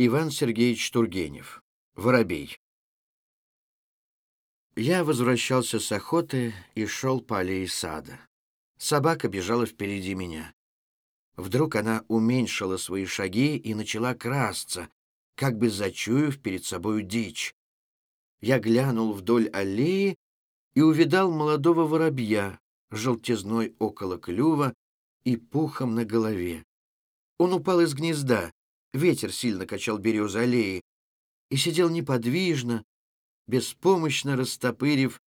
Иван Сергеевич Тургенев. Воробей. Я возвращался с охоты и шел по аллее сада. Собака бежала впереди меня. Вдруг она уменьшила свои шаги и начала красться, как бы зачуяв перед собою дичь. Я глянул вдоль аллеи и увидал молодого воробья, желтизной около клюва и пухом на голове. Он упал из гнезда, ветер сильно качал березы аллеи, и сидел неподвижно, беспомощно растопырив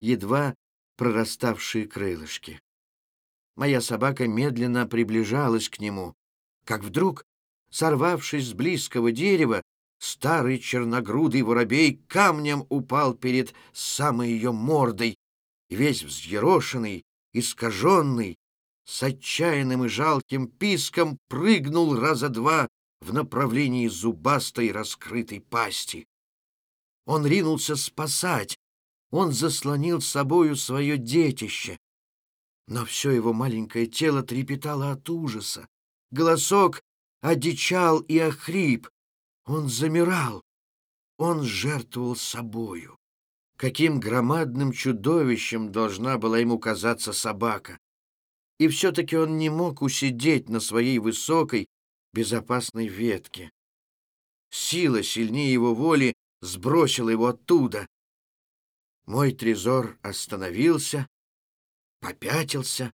едва прораставшие крылышки. Моя собака медленно приближалась к нему, как вдруг, сорвавшись с близкого дерева, старый черногрудый воробей камнем упал перед самой ее мордой, весь взъерошенный, искаженный, с отчаянным и жалким писком прыгнул раза два в направлении зубастой раскрытой пасти. Он ринулся спасать, он заслонил собою свое детище. Но все его маленькое тело трепетало от ужаса. Голосок одичал и охрип. Он замирал. Он жертвовал собою. Каким громадным чудовищем должна была ему казаться собака. И все-таки он не мог усидеть на своей высокой, безопасной ветке. Сила сильнее его воли сбросила его оттуда. Мой трезор остановился, попятился.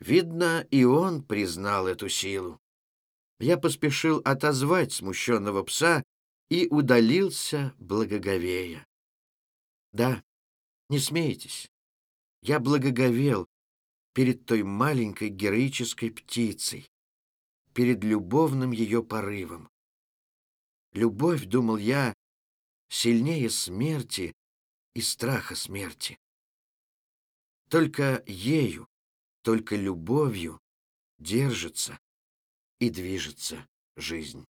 Видно, и он признал эту силу. Я поспешил отозвать смущенного пса и удалился благоговея. Да, не смейтесь, я благоговел перед той маленькой героической птицей, перед любовным ее порывом. Любовь, думал я, сильнее смерти и страха смерти. Только ею, только любовью держится и движется жизнь.